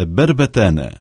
بربتانا